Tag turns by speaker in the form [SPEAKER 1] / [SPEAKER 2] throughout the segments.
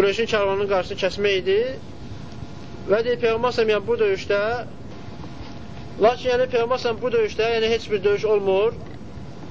[SPEAKER 1] Qureyşin karvanının qarşısını kəsmək idi. Və deyir, Peyğəmbər səhəm, yəni bu döyüşdə lakin yəni Peyğəmbər bu döyüşdə yəni heç bir döyüş olmur.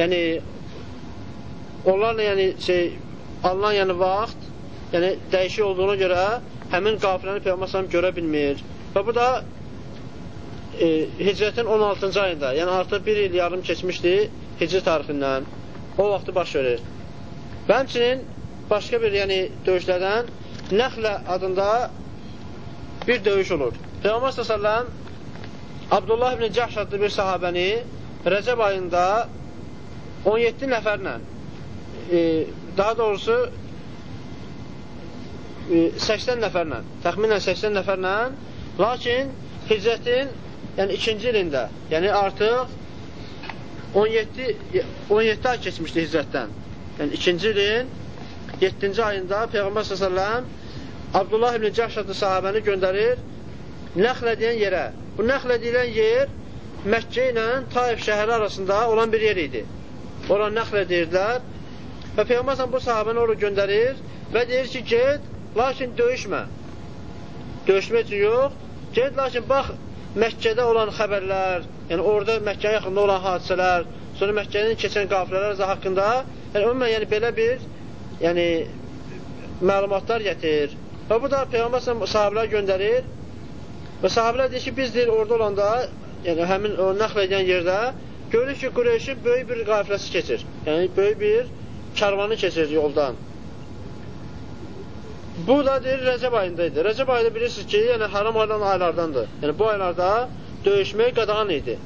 [SPEAKER 1] Yəni onlarla yəni şey alınan yəni vaxt yəni dəyişik olduğuna görə həmin qafiləni Peyğəmbər görə bilmir. Və bu da e, hicrətin 16-cı ayında, yəni artıq bir il yarım keçmişdi hicri tarixindən. O vaxtı baş verir. Və həmçinin başqa bir yəni döyüşlərdən Nəxlə adında bir döyüş olur. Peyğəmbər s.ə.v Abdullah ibn Cəhş adlı bir sahabəni Rəcəb ayında 17 nəfərlə e, daha doğrusu e, 80 nəfərlə təxminən 80 nəfərlə lakin hicrətin yəni ikinci ilində yəni artıq 17 17 ay keçmişdi hicrətdən. Yəni ikinci ilin 7-ci ayında Peyğəmbər s.ə.v Abdullah ibn Cəhş adlı sahabəni göndərir Nəxlə deyən yerə. Bu Nəxlə deyilən yer Məkkə ilə Taif şəhəri arasında olan bir yer idi. Ora Nəxlə deyirdilər. Və Peyğəmbər bu sahabəni ora göndərir və deyir ki, get, lakin döyüşmə. Döyüşmək üçün yox, get, lakin bax, Məkkədə olan xəbərlər, yəni orada Məkkəyə yaxında olan hadisələr, sonra Məkkənin keçən qafilələr haqqında, yəni ümumən yəni belə bir yəni məlumatlar gətirir. Və bu da Peyğəmbər sahabələr göndərir və sahabələr deyir ki, biz deyir orada olanda, yəni həmin o nəql edən yerdə görürük ki, Qureyşin böyük bir qafiləsi keçir. Yəni böyük bir karvanı keçir yoldan. Bu da deyir Rəcəb ayında idi. Rəcəb ayında bilirsiniz ki, yəni haram aydan aylardandır. Yəni bu aylarda döyüşmək qadağan idi.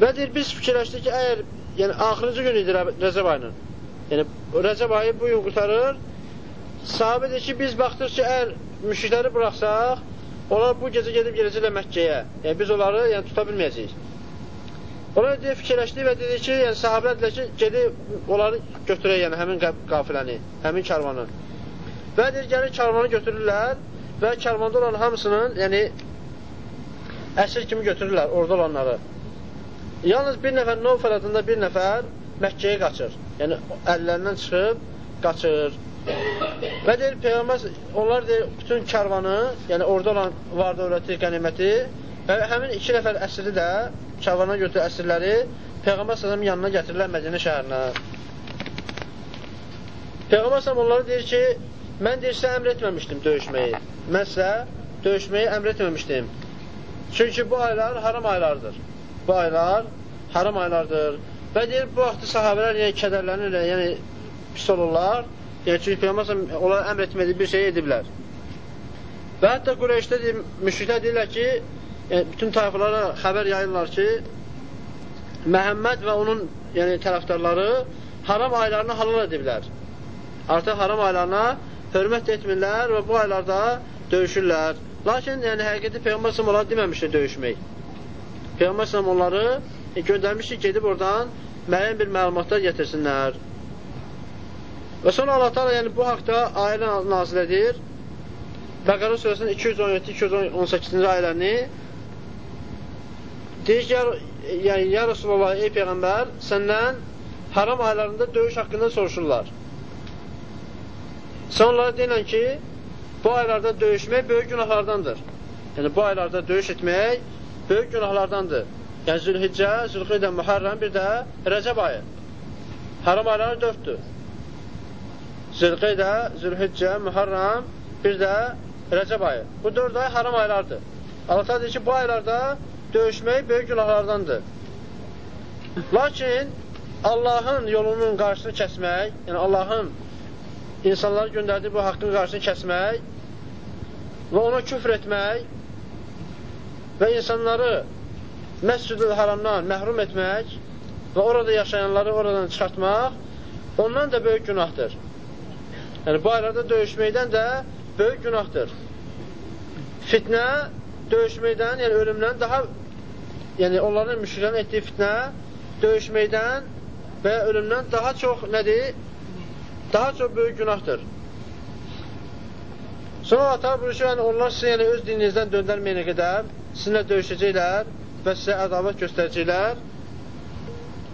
[SPEAKER 1] Və deyir biz fikirləşdik ki, əgər yəni axırıncı gün idi Rəcəb ayının. Yəni Rəcəb ayı bu gün qurtarır. Sahabə deyir ki, biz baxdıq ki, əgər müşrikləri buraxsaq, onlar bu gecə gedib gələcəklər Məkkəyə. Yəni biz onları yəni tuta bilməyəcəyik. Ona deyə fikirləşdi və dedi ki, yəni sahabələr dedilər ki, gedib onları götürək, yəni həmin qafiləni, həmin karvanı. Və deyir, gəlir karvanı götürürlər və karvanda olan hamısının, yəni əsir kimi götürürlər orada olanları. Yalnız bir nəfər Novfər adında bir nəfər Məkkəyə qaçır. Yəni əllərindən çıxıb qaçır. Və deyir Peyğəmbər onlar deyir bütün karvanı, yəni orada olan var dövləti, qəniməti və həmin iki nəfər əsiri də karvana götürü əsirləri Peyğəmbər s.ə.v yanına gətirirlər Mədinə şəhərinə. Peyğəmbər s.ə.v onlara deyir ki, mən deyir, sizə əmr etməmişdim döyüşməyi. Mən sizə döyüşməyi əmr etməmişdim. Çünki bu aylar haram aylardır. Bu aylar haram aylardır. Və deyir, bu vaxtı sahabələr yəni, kədərlənirlər, yəni pis olurlar. Yəni, çünki Peyğəmbər onlara əmr etmədiyi bir şey ediblər. Və hətta Qureyşdə deyir, müşriklər deyirlər ki, yəni, bütün tayfalara xəbər yayırlar ki, Məhəmməd və onun yəni, tərəfdarları haram aylarını halal ediblər. Artıq haram aylarına hörmət etmirlər və bu aylarda döyüşürlər. Lakin yəni, həqiqəti Peyğəmbər onlara deməmişdir döyüşmək. Peyğəmbər onları e, göndərmiş ki, gedib oradan müəyyən bir məlumatlar getirsinlər. Və sonra Allah Teala yəni bu haqda ayə nazil edir. Bəqara surəsinin 217-218-ci ayələrini Deyir ki, yəni, ya Rasulullah, ey Peyğəmbər, səndən haram aylarında döyüş haqqında soruşurlar. Sən onlara deyilən ki, bu aylarda döyüşmək böyük günahlardandır. Yəni, bu aylarda döyüş etmək böyük günahlardandır. Yəni, Zülhiccə, Zülxidə, Mühərrəm, bir də Rəcəb ayı. Haram ayları dörddür. Zülqidə, Zülhiccə, Mühərrəm, bir də Rəcəb ayı. Bu dörd ay haram aylardır. Allah deyir ki, bu aylarda döyüşmək böyük günahlardandır. Lakin Allahın yolunun qarşısını kəsmək, yəni Allahın insanları göndərdiyi bu haqqın qarşısını kəsmək və ona küfr etmək və insanları məscid-ül haramdan məhrum etmək və orada yaşayanları oradan çıxartmaq ondan da böyük günahdır. Yəni, bu aylarda döyüşməkdən də böyük günahdır. Fitnə döyüşməkdən, yəni ölümdən daha yəni onların müşriklərin etdiyi fitnə döyüşməkdən və ölümdən daha çox nədir? Daha çox böyük günahdır. Sonra ata buyurur ki, yəni, onlar sizə yəni, öz dininizdən döndərməyənə qədər sizinlə döyüşəcəklər və sizə ədavət göstərəcəklər.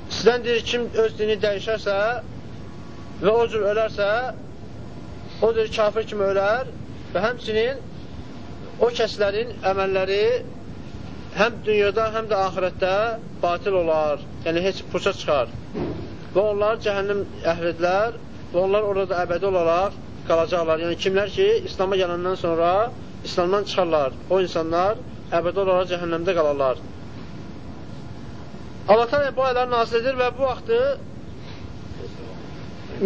[SPEAKER 1] Sizdən deyir, kim öz dini dəyişərsə və o cür ölərsə, o cür kafir kimi ölər və həmçinin o kəslərin əməlləri həm dünyada, həm də ahirətdə batil olar, yəni heç puça çıxar. Və onlar cəhənnəm əhlidirlər və onlar orada əbədi olaraq qalacaqlar. Yəni kimlər ki, İslama gələndən sonra İslamdan çıxarlar, o insanlar əbədi olaraq cəhənnəmdə qalarlar. Allah təala bu ayələri nazil edir və bu vaxtı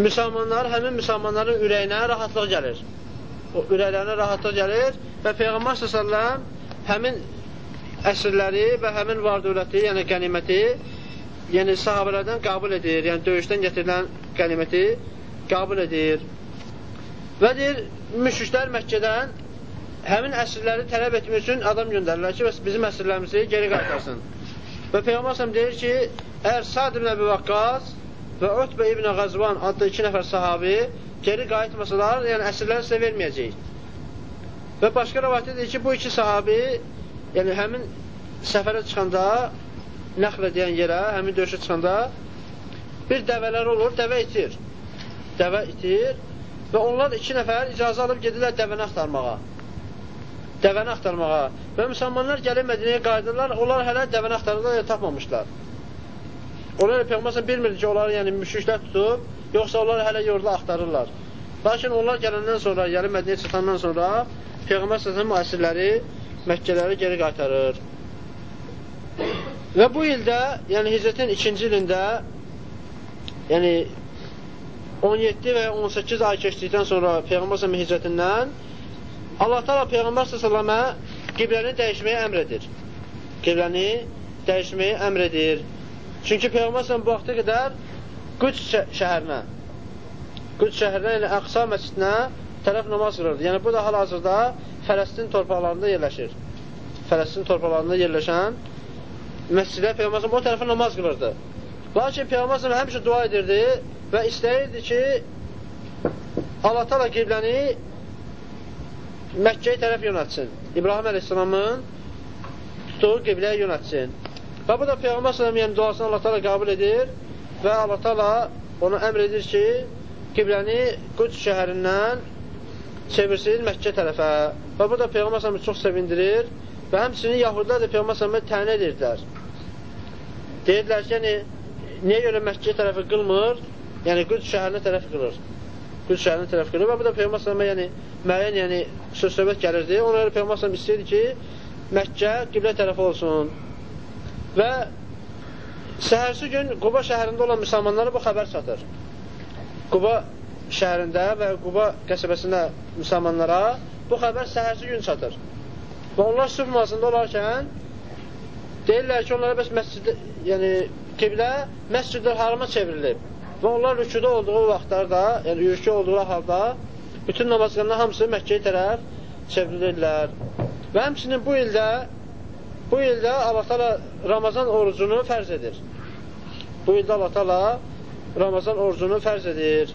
[SPEAKER 1] müsəlmanlar, həmin müsəlmanların ürəyinə rahatlıq gəlir. O ürəklərinə rahatlıq gəlir və Peyğəmbər s.ə.v həmin əsrləri və həmin var dövləti, yəni qəniməti, yəni sahabələrdən qəbul edir, yəni döyüşdən gətirilən qəniməti qəbul edir. Və deyir, müşriklər Məkkədən həmin əsrləri tələb etmək üçün adam göndərirlər ki, bizim əsrlərimizi geri qaytarsın. Və Peyğəmbər deyir ki, əgər Sad ibn Əbi Vaqqas və Utbə ibn Qazvan adlı iki nəfər sahabi geri qayıtmasalar, yəni əsrləri sizə verməyəcək. Və başqa rəvayətdə deyir ki, bu iki sahabi, yəni həmin səfərə çıxanda, nəxlə deyən yerə, həmin döyüşə çıxanda bir dəvələr olur, dəvə itir. Dəvə itir və onlar iki nəfər icazə alıb gedirlər dəvəni axtarmağa. Dəvəni axtarmağa. Və müsəlmanlar gəlib Mədinəyə qayıdırlar, onlar hələ dəvəni axtarırlar, tapmamışlar. Onlar Peyğəmbər bilmirdi ki, onları yəni müşriklər tutub, yoxsa onlar hələ yolda axtarırlar. Lakin onlar gələndən sonra, yəni Mədiniyə çıxandan sonra Peyğəmbər səsənin müəssirləri Məkkələri geri qaytarır. Və bu ildə, yəni hicrətin ikinci ilində, yəni 17 və 18 ay keçdikdən sonra Peyğəmbər səsənin hicrətindən Allah təala Peyğəmbər səsələmə qibləni dəyişməyə əmr edir. Qibləni dəyişməyə əmr edir. Çünki Peyğəmbər bu vaxta qədər Qüds şəhərinə, Qüds şəhərinə, yəni Əqsa məscidinə tərəf namaz qılırdı. Yəni bu da hal-hazırda Fələstin torpaqlarında yerləşir. Fələstin torpaqlarında yerləşən məscidə Peyğəmbər o tərəfə namaz qılırdı. Lakin Peyğəmbər həmişə dua edirdi və istəyirdi ki, Allah təala qibləni Məkkəyə tərəf yönətsin. İbrahim əleyhissalamın tutduğu qibləyə yönətsin. Və bu da Peyğəmbər s.ə.v yəni duasını Allah təala qəbul edir və Allah təala ona əmr edir ki, qibləni Qüds şəhərindən çevirsin Məkkə tərəfə. Və bu da Peyğəmbər s.ə.v çox sevindirir və həmçinin Yahudlar da Peyğəmbər s.ə.v tənə edirdilər. Deyirdilər ki, yəni, niyə görə Məkkə tərəfi qılmır, yəni Qüds şəhərinə tərəf qılır. Qüds şəhərinə tərəf qılır və bu da Peyğəmbər s.ə.v yəni, müəyyən yəni, söz-söhbət gəlirdi. Ona görə Peyğəmbər s.ə.v istəyirdi ki, Məkkə qiblə tərəfi olsun. Və səhərsi gün Quba şəhərində olan müsəlmanlara bu xəbər çatır. Quba şəhərində və Quba qəsəbəsində müsəlmanlara bu xəbər səhərsi gün çatır. Və onlar sübh namazında olarkən deyirlər ki, onlara bəs məscid, yəni qiblə məscid-i harama çevrilib. Və onlar rükuda olduğu vaxtlarda, yəni yürüşkü olduğu halda bütün namazlarının hamısı Məkkəyə tərəf çevrilirlər. Və həmçinin bu ildə Bu ildə Allah təala Ramazan orucunu fərz edir. Bu ildə Allah təala Ramazan orucunu fərz edir.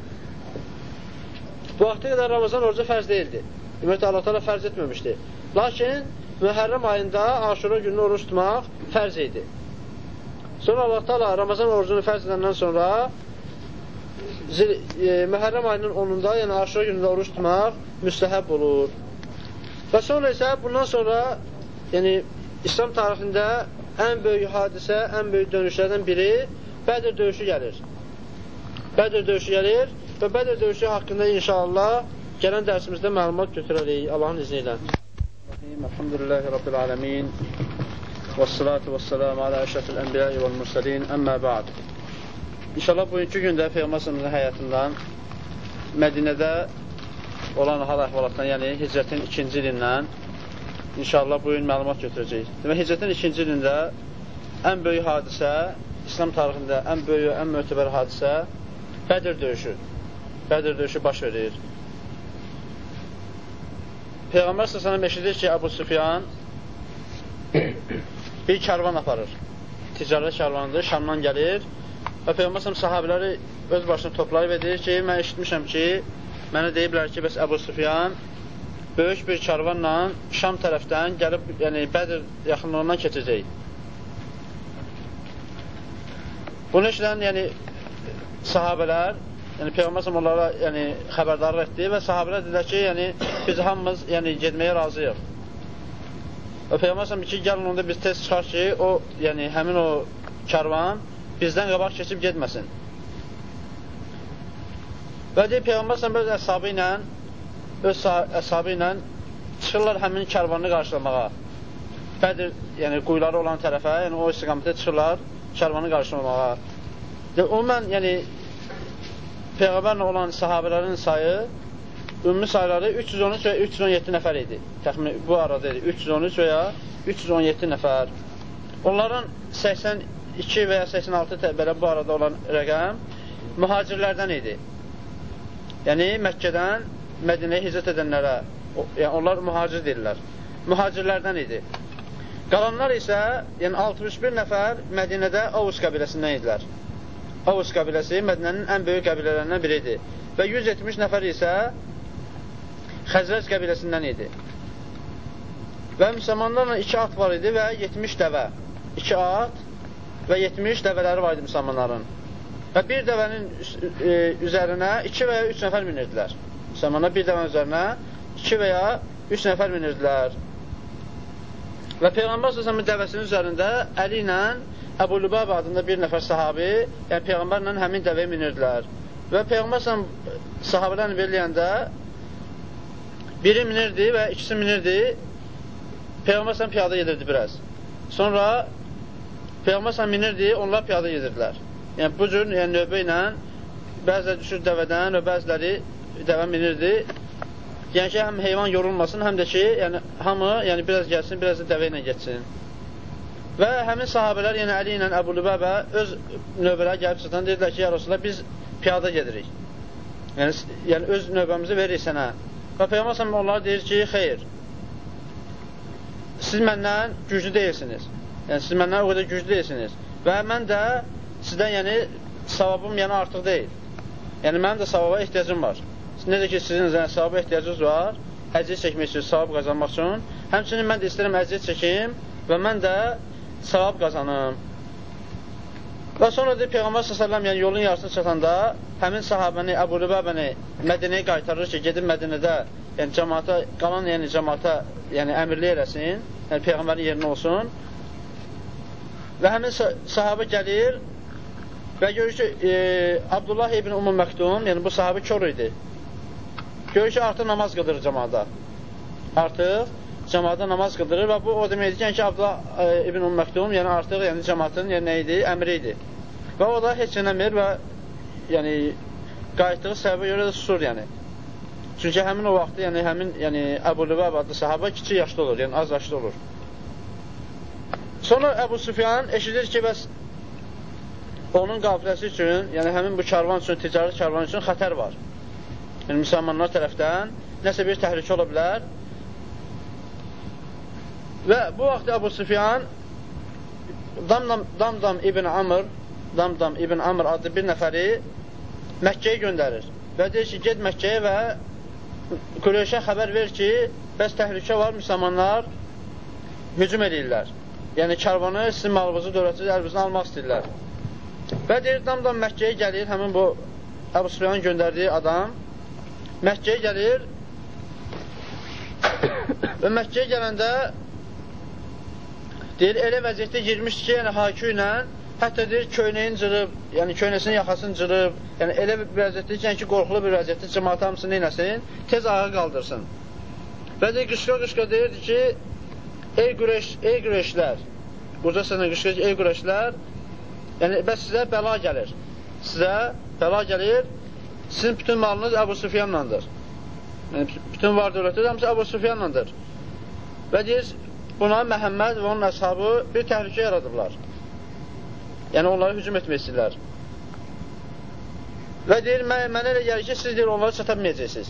[SPEAKER 1] Bu vaxta qədər Ramazan orucu fərz deyildi. Ümumiyyətlə Allah təala fərz etməmişdi. Lakin Məhərrəm ayında Aşura gününü oruç tutmaq fərz idi. Sonra Allah təala Ramazan orucunu fərz edəndən sonra zil, e, Məhərrəm ayının 10-unda, yəni Aşura günündə oruç tutmaq müstəhəb olur. Və sonra isə bundan sonra yəni İslam tarixində ən böyük hadisə, ən böyük dönüşlərdən biri Bədir döyüşü gəlir. Bədir döyüşü gəlir və Bədir döyüşü haqqında inşallah gələn dərsimizdə məlumat götürərik Allahın izni ilə. Elhamdülillahi Rabbil aləmin və salatu və selamu alə əşrəfil ənbiyai və mürsəlin əmmə ba'd. İnşallah bugünkü gündə Peyğəmbər həyatından Mədinədə olan hal əhvalatdan, yəni hicrətin ikinci ilindən İnşallah bu gün məlumat götürəcəyik. Demək, hicrətin ikinci ilində ən böyük hadisə, İslam tarixində ən böyük, ən mötəbər hadisə Bədir döyüşü. Bədir döyüşü baş verir. Peyğəmbər səsənə eşidir ki, Əbu Süfyan bir kərvan aparır. Ticarət kərvanıdır, Şamdan gəlir və Peyğəmbər sahabiləri öz başına toplayıb edir ki, mən eşitmişəm ki, mənə deyiblər ki, bəs Əbu Süfyan böyük bir karvanla Şam tərəfdən gəlib, yəni Bədir yaxınlığından keçəcək. Bunu eşidən, yəni sahabələr yəni Peyğəmbər onlara yəni, xəbərdarlıq etdi və sahabələr dedilər ki, yəni, biz hamımız yəni, getməyə razıyıq. Və Peyğəmbər ki, gəlin onda biz tez çıxar ki, o, yəni, həmin o karvan bizdən qabaq keçib getməsin. Və deyir, Peyğəmbər öz əshabı ilə öz əshabı ilə çıxırlar həmin kərvanını qarşılamağa. Bədir, yəni quyuları olan tərəfə, yəni o istiqamətə çıxırlar kərvanı qarşılamağa. Ümumən, yəni Peyğəmbərlə olan sahabələrin sayı ümumi sayları 313 və 317 nəfər idi. Təxminən bu arada idi. 313 və ya 317 nəfər. Onların 82 və ya 86 belə bu arada olan rəqəm mühacirlərdən idi. Yəni Məkkədən Mədinəyə hicrət edənlərə, yəni onlar mühacir deyirlər. Mühacirlərdən idi. Qalanlar isə, yəni 61 nəfər Mədinədə Avus qəbiləsindən idilər. Avus qəbiləsi Mədinənin ən böyük qəbilələrindən biridir. Və 170 nəfər isə Xəzrəz qəbiləsindən idi. Və müsəlmanlarla iki at var idi və 70 dəvə. İki at və 70 dəvələri var idi müsəlmanların. Və bir dəvənin e, üzərinə iki və ya üç nəfər minirdilər müsəlmanlar bir dəvə üzərinə iki və ya üç nəfər minirdilər. Və Peyğəmbər s.ə.v dəvəsinin üzərində əli ilə Əbu Lübab adında bir nəfər sahabi, yəni Peyğəmbərlə həmin dəvəyə minirdilər. Və Peyğəmbər s.ə.v sahabələrlə veriləyəndə biri minirdi və ikisi minirdi, Peyğəmbər s.ə.v piyada gedirdi biraz. Sonra Peyğəmbər s.ə.v minirdi, onlar piyada gedirdilər. Yəni bu cür yəni, növbə ilə bəziləri düşür dəvədən və bəziləri dəvə minirdi. Yəni ki, həm heyvan yorulmasın, həm də ki, yəni hamı yəni biraz gəlsin, biraz da dəvə ilə getsin. Və həmin sahabələr, yəni Əli ilə Əbu Lübəbə öz növbələri gəlib çatan dedilər ki, ya Rasulullah, biz piyada gedirik. Yəni, yəni öz növbəmizi veririk sənə. Və Peyğəmbər onlara deyir ki, xeyr, siz məndən güclü deyilsiniz. Yəni, siz məndən o qədər güclü deyilsiniz. Və mən də sizdən, yəni, savabım yəni artıq deyil. Yəni, mənim də savaba ehtiyacım var. Necə ki, sizin savaba ehtiyacınız var, əziyyət çəkmək üçün, savab qazanmaq üçün. Həmçinin mən də istəyirəm əziyyət çəkim və mən də savab qazanım. Və sonra deyir, Peyğəmbər s.ə.v yəni yolun yarısına çatanda həmin sahabəni, Əbu Lübəbəni Mədinəyə qaytarır ki, gedib Mədinədə yəni cəmaata, qalan yəni cəmaata yəni əmirli eləsin, yəni Peyğəmbərin yerinə olsun. Və həmin sahabə gəlir və görür ki, e, Abdullah ibn Umum Məktum, yəni bu sahabə kör idi. Görür ki, artıq namaz qıldırır cəmada. Artıq cəmada namaz qıldırır və bu o deməkdir ki, Abdullah e, ibn Umm Məktum, yəni artıq yəni cəmatın yəni nə idi? Əmri idi. Və o da heç nə demir və yəni qayıtdığı səbəbə görə də susur yəni. Çünki həmin o vaxtda yəni həmin yəni Əbu Lübəb adlı sahaba kiçik yaşlı olur, yəni az yaşlı olur. Sonra Əbu Süfyan eşidir ki, bəs onun qafiləsi üçün, yəni həmin bu karvan üçün, ticarət karvanı üçün xətər var yəni müsəlmanlar tərəfdən nəsə bir təhlükə ola bilər. Və bu vaxt Əbu Süfyan Damdam, Damdam ibn Amr Damdam ibn Amr adlı bir nəfəri Məkkəyə göndərir və deyir ki, ged Məkkəyə və Qureyşə xəbər ver ki, bəs təhlükə var, müsəlmanlar hücum edirlər. Yəni, karvanı sizin malınızı, dövlətinizi əlinizdən almaq istəyirlər. Və deyir, Damdam Məkkəyə gəlir, həmin bu Əbu Süfyanın göndərdiyi adam Məkkəyə gəlir və Məkkəyə gələndə deyir, elə vəziyyətdə girmişdi ki, yəni hakü ilə hətta deyir, köynəyin cırıb, yəni köynəsinin yaxasını cırıb, yəni elə bir vəziyyətdə yəni ki, qorxulu bir vəziyyətdə cəmaat hamısını eləsin, tez ayağa qaldırsın. Və deyir, qışqa-qışqa deyirdi ki, ey qürəş, ey qürəşlər, burada sənə qışqa ki, ey qürəşlər, yəni bəs sizə bəla gəlir, sizə bəla gəlir, sizin bütün malınız Əbu Süfyanlandır. Yəni, bütün var dövlətiniz hamısı Əbu Süfyanlandır. Və deyir, buna Məhəmməd və onun əshabı bir təhlükə yaradıblar. Yəni, onlara hücum etmək istəyirlər. Və deyir, mən, mənə elə gəlir ki, siz deyir, onları çata bilməyəcəksiniz.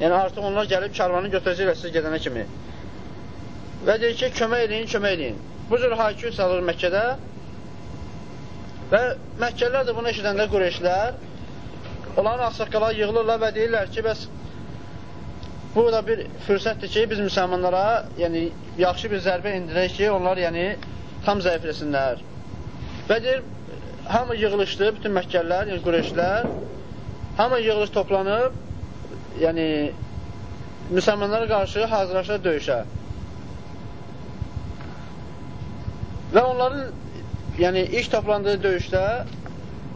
[SPEAKER 1] Yəni, artıq onlar gəlib karvanı götürəcəklər siz gedənə kimi. Və deyir ki, kömək eləyin, kömək eləyin. Bu cür hakü salır Məkkədə və Məkkəlilər də bunu eşidəndə Qureyşlər onların ağsaqqaları yığılırlar və deyirlər ki, bəs bu da bir fürsətdir ki, biz müsəlmanlara yəni, yaxşı bir zərbə indirək ki, onlar yəni, tam zəifləsinlər. Və deyir, hamı yığılışdı, bütün məkkəllər, yəni qürəşlər hamı yığılış toplanıb, yəni müsəlmanlara qarşı hazırlaşır döyüşə. Və onların yəni ilk toplandığı döyüşdə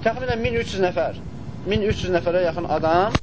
[SPEAKER 1] təxminən 1300 nəfər, 1300 nəfərə yaxın adam